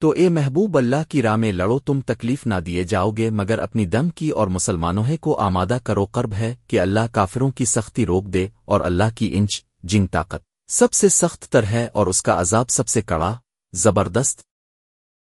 تو اے محبوب اللہ کی راہ میں لڑو، تم تکلیف نہ دیے جاؤ گے، مگر اپنی دم کی اور مسلمانوں کو آمادہ کرو، قرب ہے کہ اللہ کافروں کی سختی روک دے اور اللہ کی انچ جنگ طاقت۔ سب سے سخت تر ہے اور اس کا عذاب سب سے کڑا، زبردست